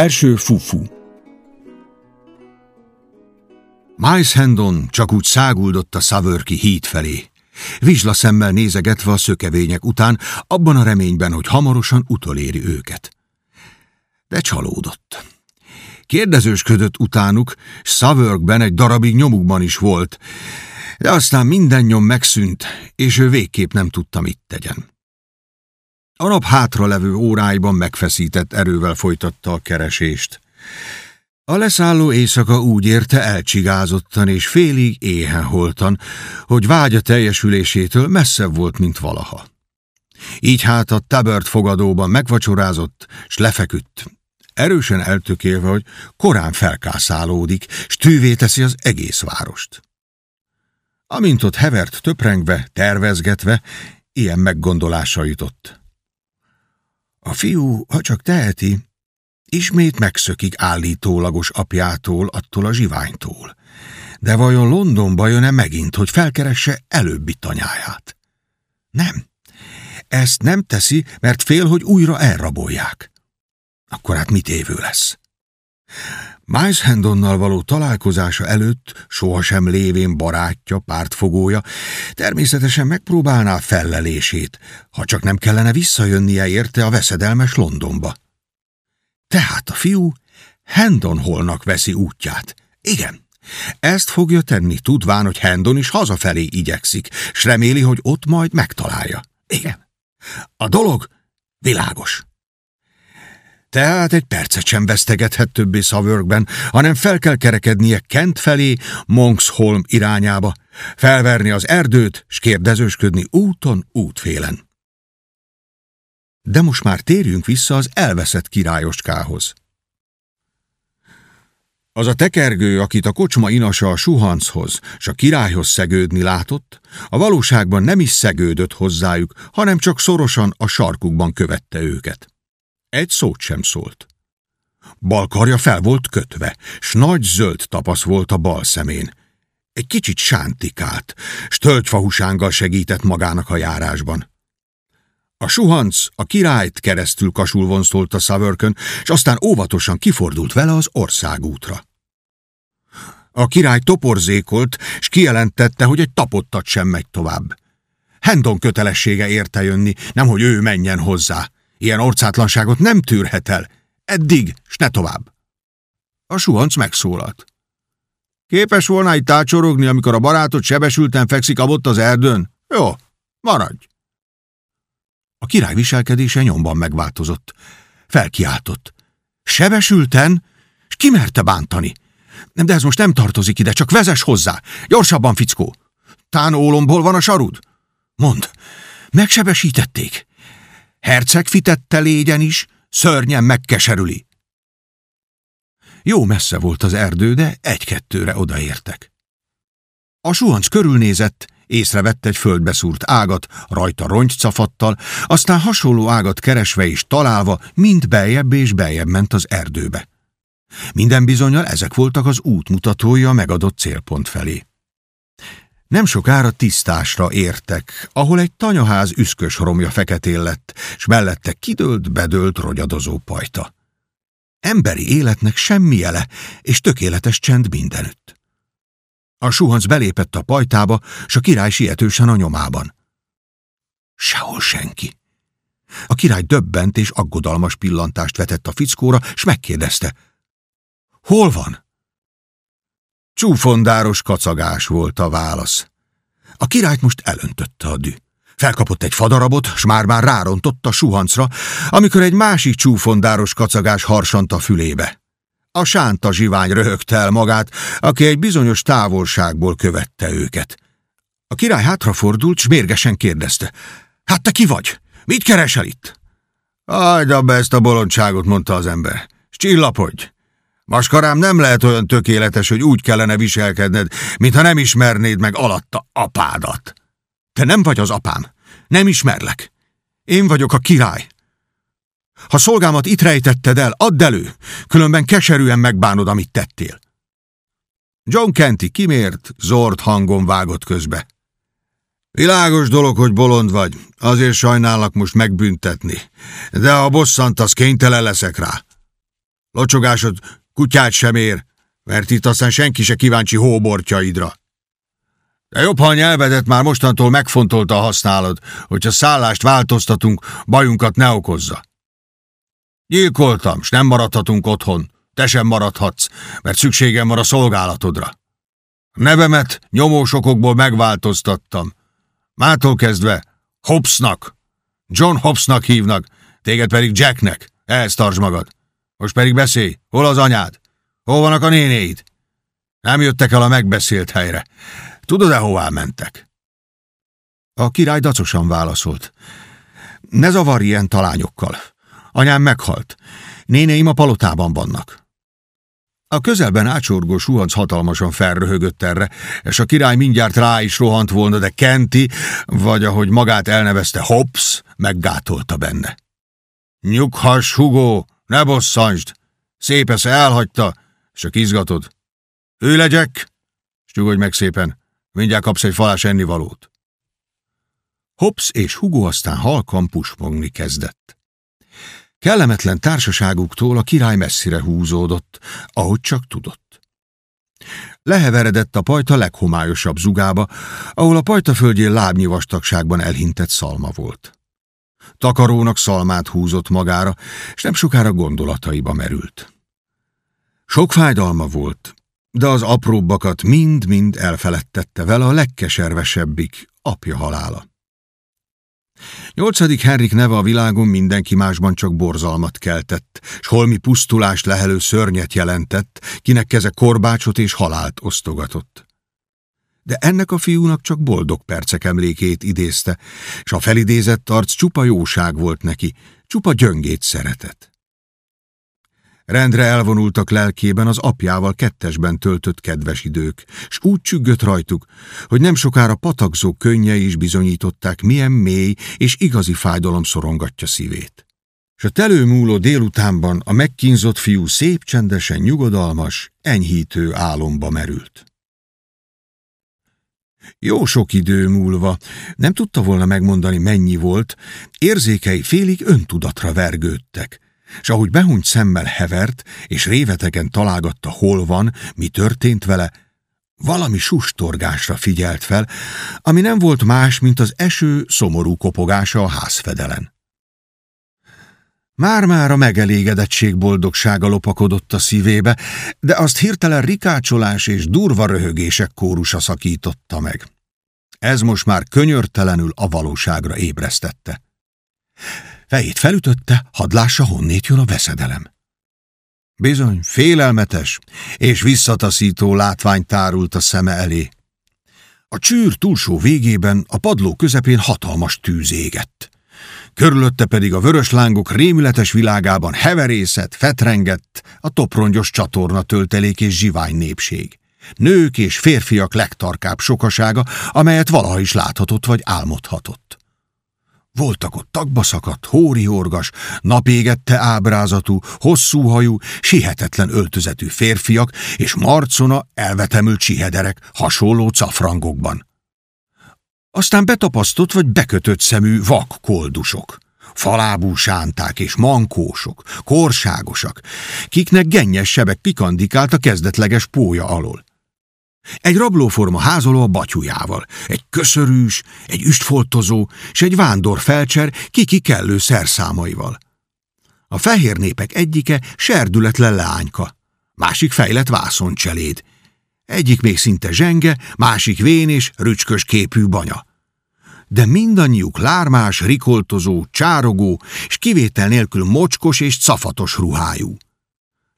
Első fufu Miles Hendon csak úgy száguldott a Szavörki híd felé. Vizsla szemmel nézegetve a szökevények után, abban a reményben, hogy hamarosan utoléri őket. De csalódott. Kérdezősködött utánuk, s Szavörkben egy darabig nyomukban is volt, de aztán minden nyom megszűnt, és ő végképp nem tudta, mit tegyen. A nap hátralevő óráiban megfeszített erővel folytatta a keresést. A leszálló éjszaka úgy érte elcsigázottan és félig éhen holtan, hogy vágya teljesülésétől messzebb volt, mint valaha. Így hát a Tabert fogadóban megvacsorázott, s lefeküdt, erősen eltökélve, hogy korán felkászálódik, s tűvé teszi az egész várost. Amint ott hevert töprengve, tervezgetve, ilyen meggondolása jutott. A fiú, ha csak teheti, ismét megszökik állítólagos apjától, attól a zsiványtól. De vajon Londonba jön-e megint, hogy felkeresse előbbi tanyáját? Nem. Ezt nem teszi, mert fél, hogy újra elrabolják. Akkor hát mit évő lesz? Miles Hendonnal való találkozása előtt, sohasem lévén barátja, pártfogója, természetesen megpróbálná fellelését, ha csak nem kellene visszajönnie érte a veszedelmes Londonba. Tehát a fiú Hendon holnak veszi útját. Igen, ezt fogja tenni, tudván, hogy Hendon is hazafelé igyekszik, s reméli, hogy ott majd megtalálja. Igen, a dolog világos. Tehát egy percet sem vesztegethet többé Szavörkben, hanem fel kell kerekednie Kent felé, Monksholm irányába, felverni az erdőt, s kérdezősködni úton, útfélen. De most már térjünk vissza az elveszett királyoskához. Az a tekergő, akit a kocsma inasa a suhanchoz, s a királyhoz szegődni látott, a valóságban nem is szegődött hozzájuk, hanem csak szorosan a sarkukban követte őket. Egy szót sem szólt. Bal karja fel volt kötve, s nagy zöld tapasz volt a bal szemén. Egy kicsit sántikált, s tölgyfahusánggal segített magának a járásban. A suhanc a királyt keresztül kasul vonztolt a szavörkön, és aztán óvatosan kifordult vele az országútra. A király toporzékolt, s kijelentette, hogy egy tapottat sem megy tovább. Hendon kötelessége érte jönni, nemhogy ő menjen hozzá. Ilyen orcátlanságot nem tűrhet el. Eddig, s ne tovább. A suhanc megszólalt. Képes volna itt tácsorogni, amikor a barátod sebesülten fekszik abott az erdőn? Jó, maradj. A király viselkedése nyomban megváltozott. Felkiáltott. Sebesülten? És ki merte bántani? De ez most nem tartozik ide, csak vezes hozzá. Gyorsabban, fickó. Tán ólomból van a sarud? Mond, megsebesítették. Herceg fitette légyen is, szörnyen megkeserüli. Jó messze volt az erdő, de egy-kettőre odaértek. A suhanc körülnézett, észrevett egy földbeszúrt ágat, rajta rongycafattal, aztán hasonló ágat keresve és találva mind beljebb és beljebb ment az erdőbe. Minden bizonyal ezek voltak az útmutatója a megadott célpont felé. Nem sokára tisztásra értek, ahol egy tanyaház üszkös romja feketén lett, s mellette kidőlt, bedőlt rogyadozó pajta. Emberi életnek semmi jele, és tökéletes csend mindenütt. A suhanc belépett a pajtába, s a király sietősen a nyomában. Sehol senki. A király döbbent és aggodalmas pillantást vetett a fickóra, s megkérdezte. Hol van? Csúfondáros kacagás volt a válasz. A királyt most elöntötte a dű. Felkapott egy fadarabot, s már-már rárontott a suhancra, amikor egy másik csúfondáros kacagás harsant a fülébe. A sánta zsivány röhögte el magát, aki egy bizonyos távolságból követte őket. A király hátrafordult, s mérgesen kérdezte. Hát te ki vagy? Mit keresel itt? Hagyd be ezt a bolondságot, mondta az ember. Csillapodj! Maskarám nem lehet olyan tökéletes, hogy úgy kellene viselkedned, mintha nem ismernéd meg alatta apádat. Te nem vagy az apám. Nem ismerlek. Én vagyok a király. Ha szolgámat itt rejtetted el, add elő, különben keserűen megbánod, amit tettél. John Kenty kimért, zord hangon vágott közbe. Világos dolog, hogy bolond vagy, azért sajnálak most megbüntetni, de ha bosszant, az kénytelen leszek rá. Locsogásod kutyát sem ér, mert itt aztán senki se kíváncsi hóbortjaidra. De jobb, ha a nyelvedet már mostantól megfontolta használod, hogyha szállást változtatunk, bajunkat ne okozza. Gyilkoltam, s nem maradhatunk otthon. Te sem maradhatsz, mert szükségem van a szolgálatodra. A nevemet nyomósokokból megváltoztattam. Mától kezdve Hobbsnak, John Hobbsnak hívnak, téged pedig Jacknek. Ehhez tartsd magad. Most pedig beszélj, hol az anyád? Hol vannak a nénéid? Nem jöttek el a megbeszélt helyre. Tudod-e, hová mentek? A király dacosan válaszolt. Ne zavarj ilyen talányokkal. Anyám meghalt. Nénéim a palotában vannak. A közelben ácsorgó suhanc hatalmasan felröhögött erre, és a király mindjárt rá is rohant volna, de Kenti, vagy ahogy magát elnevezte Hobbs, meggátolta benne. Nyughass, Hugo, ne bosszantsd! Szép esze elhagyta, és a izgatod. Ő legyek, és nyugodj meg szépen, mindjárt kapsz egy falás ennivalót. Hobbs és Hugo aztán halkan pusmogni kezdett. Kellemetlen társaságuktól a király messzire húzódott, ahogy csak tudott. Leheveredett a pajta leghomályosabb zugába, ahol a pajta földjén lábnyi vastagságban elhintett szalma volt. Takarónak szalmát húzott magára, és nem sokára gondolataiba merült. Sok fájdalma volt, de az apróbbakat mind-mind elfeledtette vele a legkeservesebbik, apja halála. Nyolcadik Henrik neve a világon mindenki másban csak borzalmat keltett, s holmi pusztulást lehelő szörnyet jelentett, kinek keze korbácsot és halált osztogatott. De ennek a fiúnak csak boldog percek emlékét idézte, és a felidézett arc csupa jóság volt neki, csupa gyöngét szeretett. Rendre elvonultak lelkében az apjával kettesben töltött kedves idők, s úgy csüggött rajtuk, hogy nem sokára patakzó könnyei is bizonyították, milyen mély és igazi fájdalom szorongatja szívét. S a telőmúló délutánban a megkínzott fiú szép csendesen nyugodalmas, enyhítő álomba merült. Jó sok idő múlva, nem tudta volna megmondani mennyi volt, érzékei félig öntudatra vergődtek, és ahogy behunyt szemmel hevert, és révetegen találgatta, hol van, mi történt vele, valami sustorgásra figyelt fel, ami nem volt más, mint az eső szomorú kopogása a házfedelen. Már-már a megelégedettség boldogsága lopakodott a szívébe, de azt hirtelen rikácsolás és durva röhögések kórusa szakította meg. Ez most már könyörtelenül a valóságra ébresztette. Fejét felütötte, hadd lássa, honnét jön a veszedelem. Bizony, félelmetes és visszataszító látvány tárult a szeme elé. A csűr túlsó végében, a padló közepén hatalmas tűz égett. Körülötte pedig a vörös lángok rémületes világában heverészet, fetrengett, a toprongyos csatorna töltelék és zsivány népség. Nők és férfiak legtarkább sokasága, amelyet valaha is láthatott vagy álmodhatott. Voltak ott tagba hóriorgas, napégette ábrázatú, hosszú hajú, sihetetlen öltözetű férfiak és marcona elvetemült csihederek hasonló cafrangokban. Aztán betapasztott vagy bekötött szemű vak koldusok, falábú sánták és mankósok, korságosak, kiknek gennyes sebek pikandikált a kezdetleges pója alól. Egy rablóforma házoló a batyujával, egy köszörűs, egy üstfoltozó, és egy vándor felcser kiki kellő szerszámaival. A fehér népek egyike serdületlen leányka, másik fejlett vászoncseléd, egyik még szinte zsenge, másik vén és rücskös képű banya. De mindannyiuk lármás, rikoltozó, csárogó, és kivétel nélkül mocskos és cafatos ruhájú.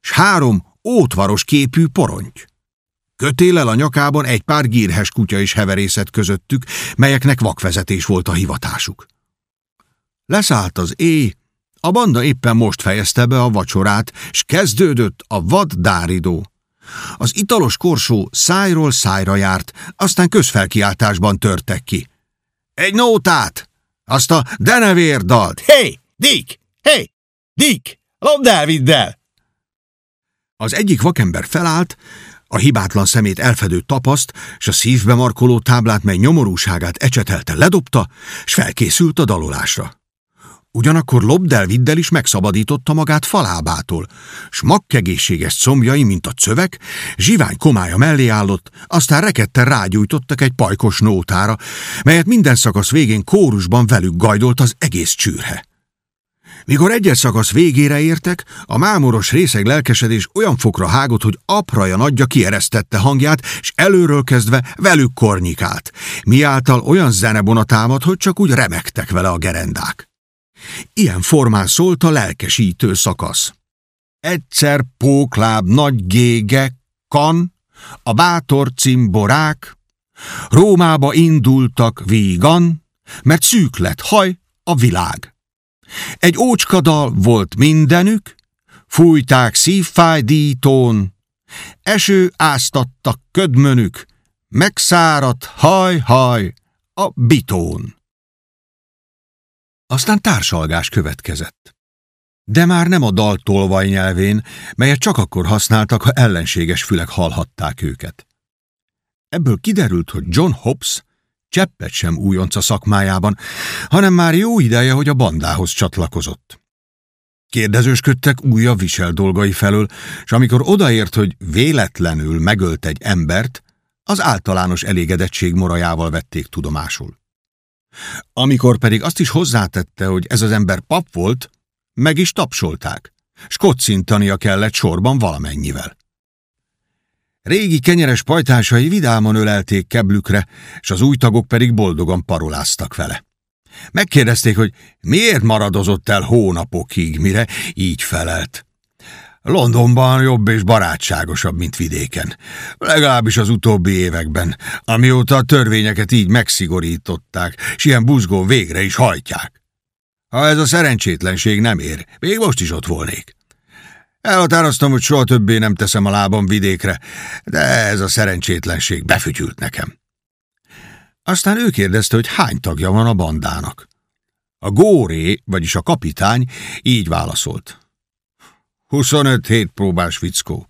S három ótvaros képű poronty. Kötélel a nyakában egy pár gírhes kutya is heverészet közöttük, melyeknek vakvezetés volt a hivatásuk. Leszállt az éj, a banda éppen most fejezte be a vacsorát, s kezdődött a vad dáridó. Az italos korsó szájról szájra járt, aztán közfelkiáltásban törtek ki. Egy nótát! Azt a denevér dalt! Hé, hey, Dick! Hé, hey, Dick! Lopd el, vidd el! Az egyik vakember felállt, a hibátlan szemét elfedő tapaszt, s a szívbe markoló táblát, mely nyomorúságát ecsetelte, ledobta, s felkészült a dalolásra. Ugyanakkor Lobdel-Viddel is megszabadította magát falábától, s makkegészséges combjai, mint a cövek, zsivány komája mellé állott, aztán reketten rágyújtottak egy pajkos nótára, melyet minden szakasz végén kórusban velük gajdolt az egész csűrhe. Mikor egyes szakasz végére értek, a mámoros részeg lelkesedés olyan fokra hágott, hogy apraja nagyja kieresztette hangját, és előről kezdve velük kornyikált, miáltal olyan zenebona támad, hogy csak úgy remektek vele a gerendák. Ilyen formán szólt a lelkesítő szakasz. Egyszer pókláb nagy gége, kan, a bátor cimborák, Rómába indultak vígan, mert szűk lett haj a világ. Egy ócskadal volt mindenük, fújták szívfájdítón, eső áztattak ködmönük, megszáradt haj-haj a bitón. Aztán társalgás következett. De már nem a dal tolvaj nyelvén, melyet csak akkor használtak, ha ellenséges fülek hallhatták őket. Ebből kiderült, hogy John Hobbs cseppet sem újonc a szakmájában, hanem már jó ideje, hogy a bandához csatlakozott. Kérdezősködtek újabb visel dolgai felől, és amikor odaért, hogy véletlenül megölt egy embert, az általános elégedettség morajával vették tudomásul. Amikor pedig azt is hozzátette, hogy ez az ember pap volt, meg is tapsolták, s kocintania kellett sorban valamennyivel. Régi kenyeres pajtásai vidáman ölelték keblükre, és az új tagok pedig boldogan paroláztak vele. Megkérdezték, hogy miért maradozott el hónapokig, mire így felelt. Londonban jobb és barátságosabb, mint vidéken. Legalábbis az utóbbi években, amióta a törvényeket így megszigorították, s ilyen buzgó végre is hajtják. Ha ez a szerencsétlenség nem ér, még most is ott volnék. Elhatároztam, hogy soha többé nem teszem a lábam vidékre, de ez a szerencsétlenség befütyült nekem. Aztán ő kérdezte, hogy hány tagja van a bandának. A góré, vagyis a kapitány így válaszolt. 25 hét próbás fickó.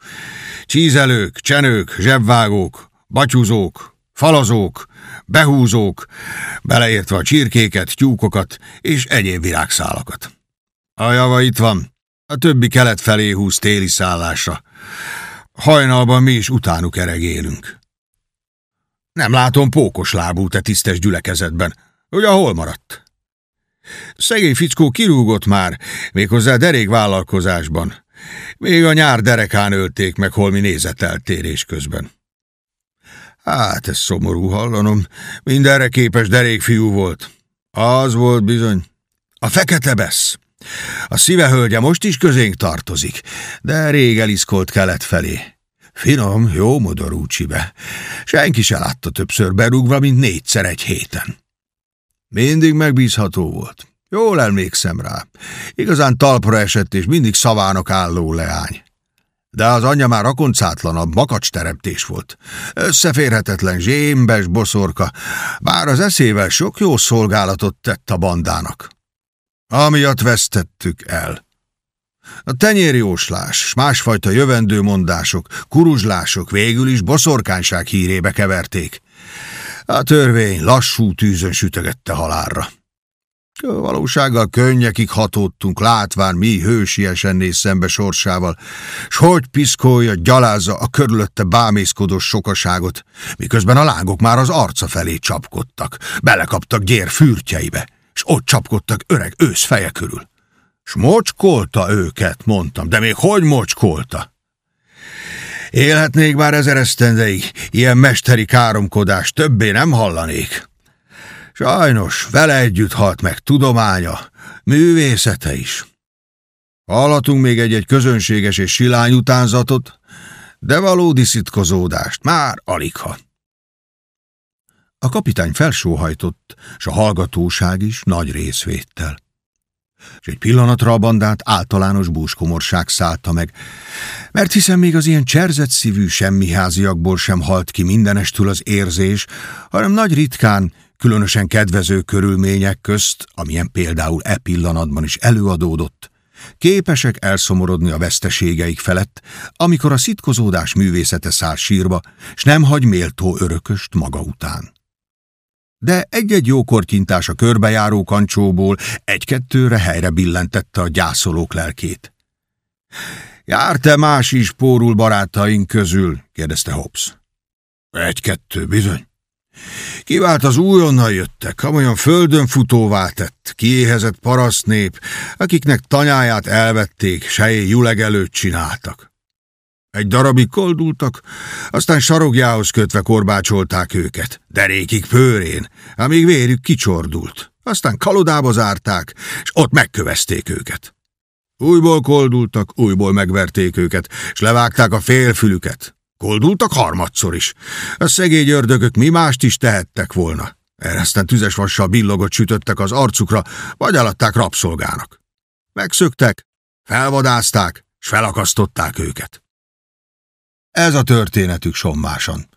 Csízelők, csenők, zsebvágók, batyúzók, falazók, behúzók, beleértve a csirkéket, tyúkokat és egyéb virágszálakat. A java itt van, a többi kelet felé húz téli szállásra. Hajnalban mi is utánuk eregélünk. Nem látom pókos lábú te tisztes gyülekezetben. Ugye hol maradt? Szegény fickó kirúgott már, méghozzá derék vállalkozásban. Még a nyár derekán ölték meg holmi nézeteltérés közben. Hát, ez szomorú hallanom. Mindenre képes derékfiú volt. Az volt bizony. A fekete besz. A szíve hölgye most is közénk tartozik, de rég eliszkolt kelet felé. Finom, jó modorú csibe. Senki se látta többször berúgva, mint négyszer egy héten. Mindig megbízható volt. Jól emlékszem rá. Igazán talpra esett, és mindig szavának álló leány. De az anyja már rakoncátlanabb, makacs teremtés volt. Összeférhetetlen zsémbes boszorka, bár az eszével sok jó szolgálatot tett a bandának. Amiatt vesztettük el. A tenyérjóslás, másfajta jövendőmondások, kuruzslások végül is boszorkányság hírébe keverték. A törvény lassú tűzön sütögette halálra. Valósággal könnyekig hatódtunk, látván mi hősiesen néz szembe sorsával, s hogy piszkolja, gyalázza a körülötte bámészkodós sokaságot, miközben a lángok már az arca felé csapkodtak, belekaptak gyér fürtjeibe, s ott csapkodtak öreg ősz feje körül. S mocskolta őket, mondtam, de még hogy mocskolta? Élhetnék már ezer esztendeig, ilyen mesteri káromkodás többé nem hallanék. Sajnos vele együtt halt meg tudománya, művészete is. Hallhatunk még egy-egy közönséges és silány utánzatot, de valódi szitkozódást már aligha. A kapitány felsóhajtott, s a hallgatóság is nagy részvéttel. És egy pillanatra a bandát általános búskomorság szállta meg, mert hiszen még az ilyen cserzett szívű semmiháziakból sem halt ki mindenestül az érzés, hanem nagy ritkán különösen kedvező körülmények közt, amilyen például e pillanatban is előadódott, képesek elszomorodni a veszteségeik felett, amikor a szitkozódás művészete száll sírba, s nem hagy méltó örököst maga után. De egy-egy jó kortyintás a körbejáró kancsóból egy-kettőre helyre billentette a gyászolók lelkét. Járt-e más is pórul barátaink közül? kérdezte Hobbs. Egy-kettő, bizony. Kivált az újonnan jöttek, amolyan földön futóvá tett, kiéhezett parasznép, akiknek tanyáját elvették, sejé juleg előtt csináltak. Egy darabig koldultak, aztán sarogjához kötve korbácsolták őket, derékig pőrén, amíg vérük kicsordult. Aztán kalodába zárták, és ott megkövezték őket. Újból koldultak, újból megverték őket, és levágták a félfülüket. Koldultak harmadszor is. A szegény ördögök mi mást is tehettek volna. Erre aztán tüzes vassal billogot sütöttek az arcukra, vagy alatták rabszolgának. Megszöktek, felvadázták, s felakasztották őket. Ez a történetük sommásan.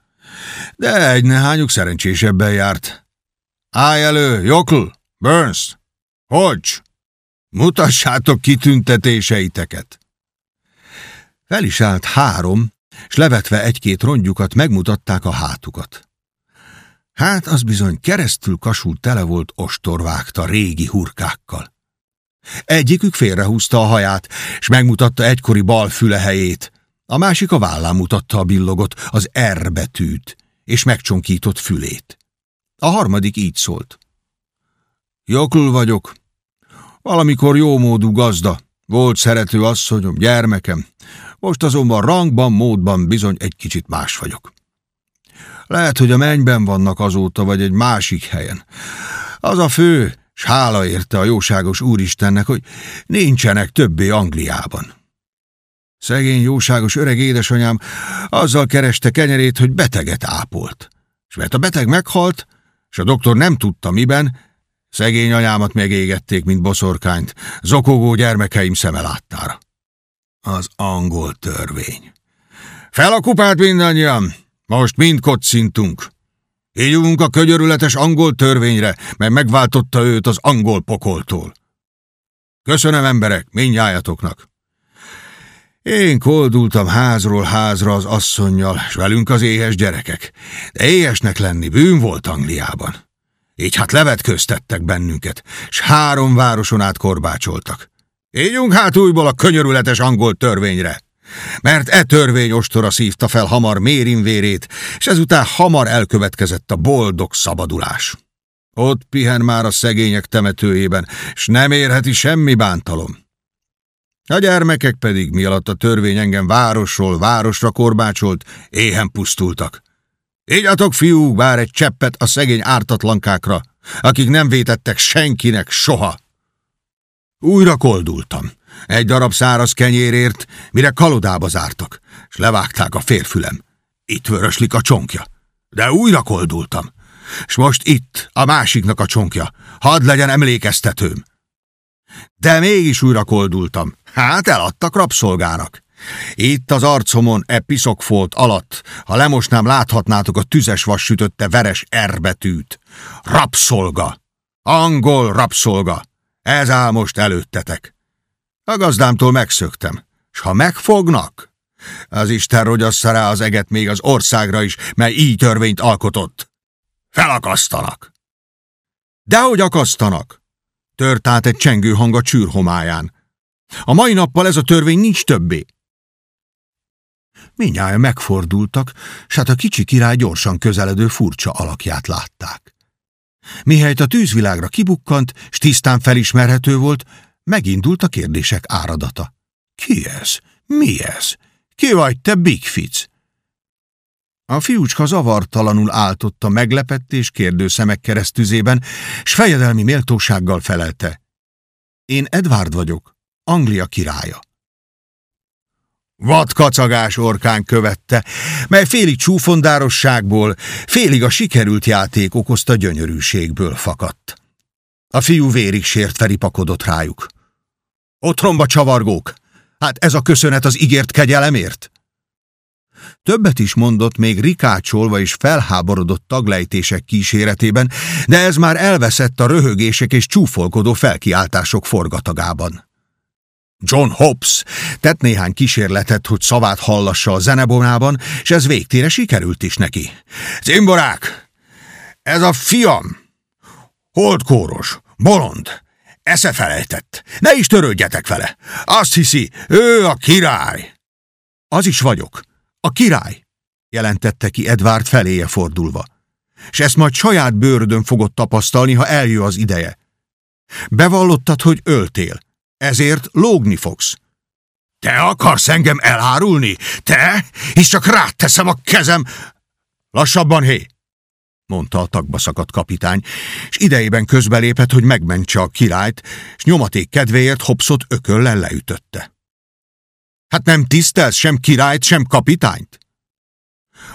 De egy nehányuk szerencsésebben járt. Állj elő, Jokl, Burns, Hodge! Mutassátok kitüntetéseiteket! Fel is állt három, s levetve egy-két rongyukat megmutatták a hátukat. Hát az bizony keresztül kasult tele volt ostorvágta régi hurkákkal. Egyikük félrehúzta a haját, s megmutatta egykori bal füle helyét, a másik a vállán mutatta a billogot, az R betűt, és megcsonkított fülét. A harmadik így szólt. Jokl vagyok. Valamikor jómódú gazda. Volt szerető asszonyom, gyermekem. Most azonban rangban, módban bizony egy kicsit más vagyok. Lehet, hogy a mennyben vannak azóta, vagy egy másik helyen. Az a fő, s hála érte a jóságos úristennek, hogy nincsenek többé Angliában. Szegény jóságos öreg édesanyám azzal kereste kenyerét, hogy beteget ápolt. És mert a beteg meghalt, és a doktor nem tudta miben, szegény anyámat megégették, mint boszorkányt, zokogó gyermekeim szeme láttára. Az angol törvény. Fel a kupát mindannyian! Most mind kocintunk. Ígyunk a könyörületes angol törvényre, mert megváltotta őt az angol pokoltól. Köszönöm emberek, mindnyájatoknak. Én koldultam házról házra az asszonnyal, s velünk az éhes gyerekek. De éhesnek lenni bűn volt Angliában. Így hát levetköztettek bennünket, s három városon át korbácsoltak. Ígyunk hát újból a könyörületes angol törvényre. Mert e törvény ostora szívta fel hamar mérinvérét, és ezután hamar elkövetkezett a boldog szabadulás. Ott pihen már a szegények temetőjében, s nem érheti semmi bántalom. A gyermekek pedig, mi alatt a törvény engem városról városra korbácsolt, éhen pusztultak. Ígyatok, fiúk, bár egy cseppet a szegény ártatlankákra, akik nem vétettek senkinek soha. Újra koldultam. Egy darab száraz kenyérért, mire kalodába zártak, és levágták a férfülem. Itt vöröslik a csonkja. De újra koldultam. És most itt, a másiknak a csonkja. Hadd legyen emlékeztetőm. De mégis újra koldultam. Hát eladtak rabszolgának. Itt az arcomon e piszokfolt alatt, ha lemosnám, láthatnátok a tüzes vas sütötte veres erbetűt. Rabszolga! Angol rabszolga! Ez áll most előttetek. A gazdámtól megszöktem, s ha megfognak, az Isten rogyassza rá az eget még az országra is, mely így törvényt alkotott. Felakasztanak! Dehogy akasztanak! Tört át egy csengő hang a csűrhomáján. A mai nappal ez a törvény nincs többé. Mindjárt megfordultak, s hát a kicsi király gyorsan közeledő furcsa alakját látták. Mihelyt a tűzvilágra kibukkant, s tisztán felismerhető volt, megindult a kérdések áradata. Ki ez? Mi ez? Ki vagy te, Big Fitz? A fiúcska zavartalanul áltotta meglepett és kérdő szemek keresztüzében, s fejedelmi méltósággal felelte. Én Edward vagyok, Anglia királya. Vadkacagás orkán követte, mely félig csúfondárosságból, félig a sikerült játék okozta gyönyörűségből fakadt. A fiú vérig sért feripakodott rájuk. Otthonba csavargók! Hát ez a köszönet az ígért kegyelemért? Többet is mondott még rikácsolva és felháborodott taglejtések kíséretében, de ez már elveszett a röhögések és csúfolkodó felkiáltások forgatagában. John Hobbs tett néhány kísérletet, hogy szavát hallassa a zenebonában, és ez végtére sikerült is neki. Cimborák! Ez a fiam! Holdkóros, bolond, eszefelejtett. Ne is törődjetek vele. Azt hiszi, ő a király. Az is vagyok. A király, jelentette ki Edvard feléje fordulva. És ezt majd saját bőrödön fogod tapasztalni, ha eljö az ideje. Bevallottad, hogy öltél. Ezért lógni fogsz. Te akarsz engem elárulni? Te? És csak rád teszem a kezem. Lassabban, hé! mondta a tagba szakadt kapitány, és idejében közbelépett, hogy megmentse a királyt, és nyomaték kedvéért Hobszot ököllel leütötte. Hát nem tisztelsz sem királyt, sem kapitányt?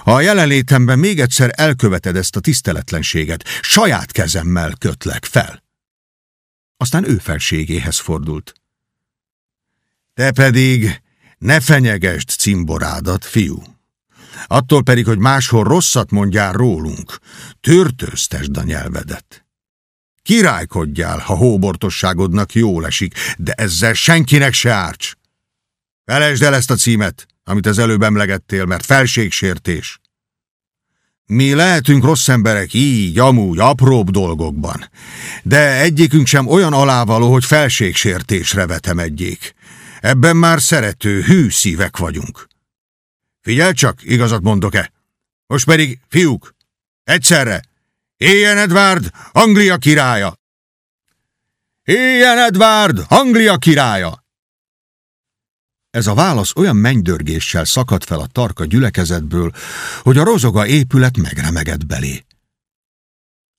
A jelenlétemben még egyszer elköveted ezt a tiszteletlenséget, saját kezemmel kötlek fel. Aztán ő felségéhez fordult. Te pedig ne fenyegesd cimborádat, fiú. Attól pedig, hogy máshol rosszat mondjál rólunk, törtőztesd a nyelvedet. Királykodjál, ha hóbortosságodnak jól esik, de ezzel senkinek se árts. Felejtsd el ezt a címet, amit az előbb emlegettél, mert felségsértés. Mi lehetünk rossz emberek így, amúgy, apróbb dolgokban, de egyikünk sem olyan alávaló, hogy felségsértésre vetemedjék. Ebben már szerető, hű szívek vagyunk. Figyelj csak, igazat mondok-e? Most pedig, fiúk, egyszerre, éljen Edward, Anglia királya! Éljen Edward, Anglia királya! Ez a válasz olyan mennydörgéssel szakadt fel a tarka gyülekezetből, hogy a rozoga épület megremegett belé.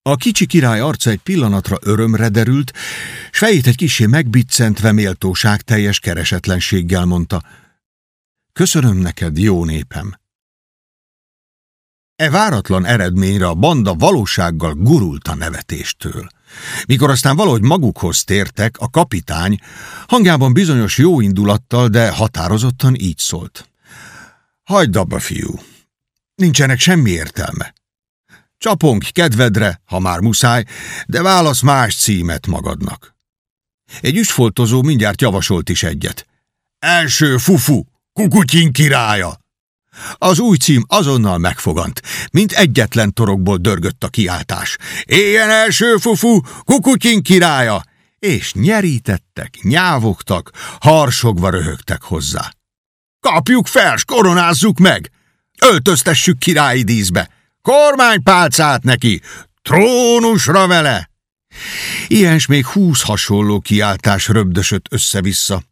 A kicsi király arca egy pillanatra örömre derült, s fejét egy kisé megbiccentve méltóság teljes keresetlenséggel mondta. Köszönöm neked, jó népem! E váratlan eredményre a banda valósággal gurult a nevetéstől. Mikor aztán valahogy magukhoz tértek, a kapitány hangjában bizonyos jó indulattal, de határozottan így szólt. Hagyd abba, fiú! Nincsenek semmi értelme. Csapunk kedvedre, ha már muszáj, de válasz más címet magadnak. Egy üsfoltozó mindjárt javasolt is egyet. Első fufu, kukutyin királya! Az új cím azonnal megfogant, mint egyetlen torokból dörgött a kiáltás. Éljen első fufu, kukutyin királya! És nyerítettek, nyávogtak, harsogva röhögtek hozzá. Kapjuk fel, koronázzuk meg! Öltöztessük királyi díszbe! Kormánypálcát neki! Trónusra vele! Ilyens még húsz hasonló kiáltás röbdösött össze-vissza.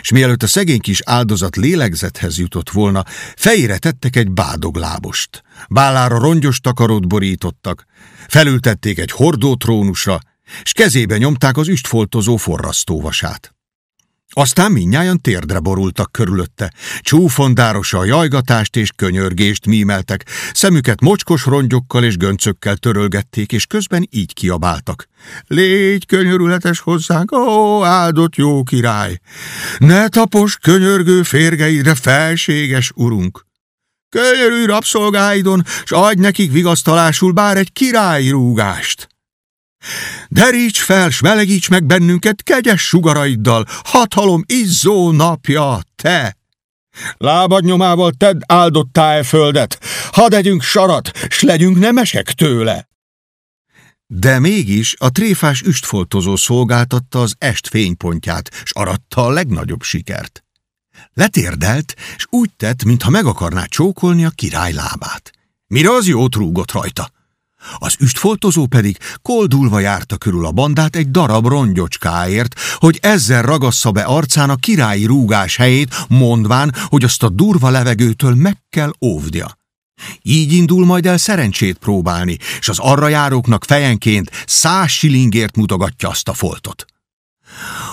És mielőtt a szegény kis áldozat lélegzethez jutott volna, fejére tettek egy bádoglábost. Bálára rongyos takarót borítottak, felültették egy hordótrónusra, és kezébe nyomták az üstfoltozó forrasztóvasát. Aztán minnyáján térdre borultak körülötte, a jajgatást és könyörgést mímeltek, szemüket mocskos rongyokkal és göncökkel törölgették, és közben így kiabáltak. Légy könyörületes hozzánk, ó, áldott jó király! Ne tapos könyörgő férgeidre, felséges urunk! Könyörű rabszolgáidon, s adj nekik vigasztalásul bár egy király rúgást! Deríts fel, s melegíts meg bennünket kegyes sugaraiddal, hatalom izzó napja, te! Lábad nyomával tedd áldottá e földet, hadd együnk sarat, s legyünk nemesek tőle! De mégis a tréfás üstfoltozó szolgáltatta az est fénypontját, s aratta a legnagyobb sikert. Letérdelt, és úgy tett, mintha meg akarná csókolni a király lábát. Mire az jót rúgott rajta? Az üstfoltozó pedig koldulva járta körül a bandát egy darab rongyocskáért, hogy ezzel ragassza be arcán a királyi rúgás helyét, mondván, hogy azt a durva levegőtől meg kell óvdia. Így indul majd el szerencsét próbálni, és az arra járóknak fejenként száz silingért mutogatja azt a foltot.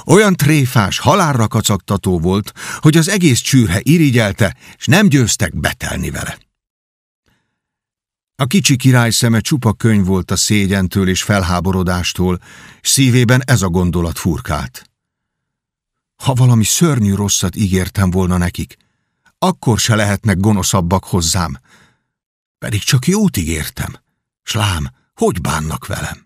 Olyan tréfás, halálra kacagtató volt, hogy az egész csűrhe irigyelte, és nem győztek betelni vele. A kicsi király szeme csupa könyv volt a szégyentől és felháborodástól, és szívében ez a gondolat furkált. Ha valami szörnyű rosszat ígértem volna nekik, akkor se lehetnek gonoszabbak hozzám, pedig csak jót ígértem, s lám, hogy bánnak velem.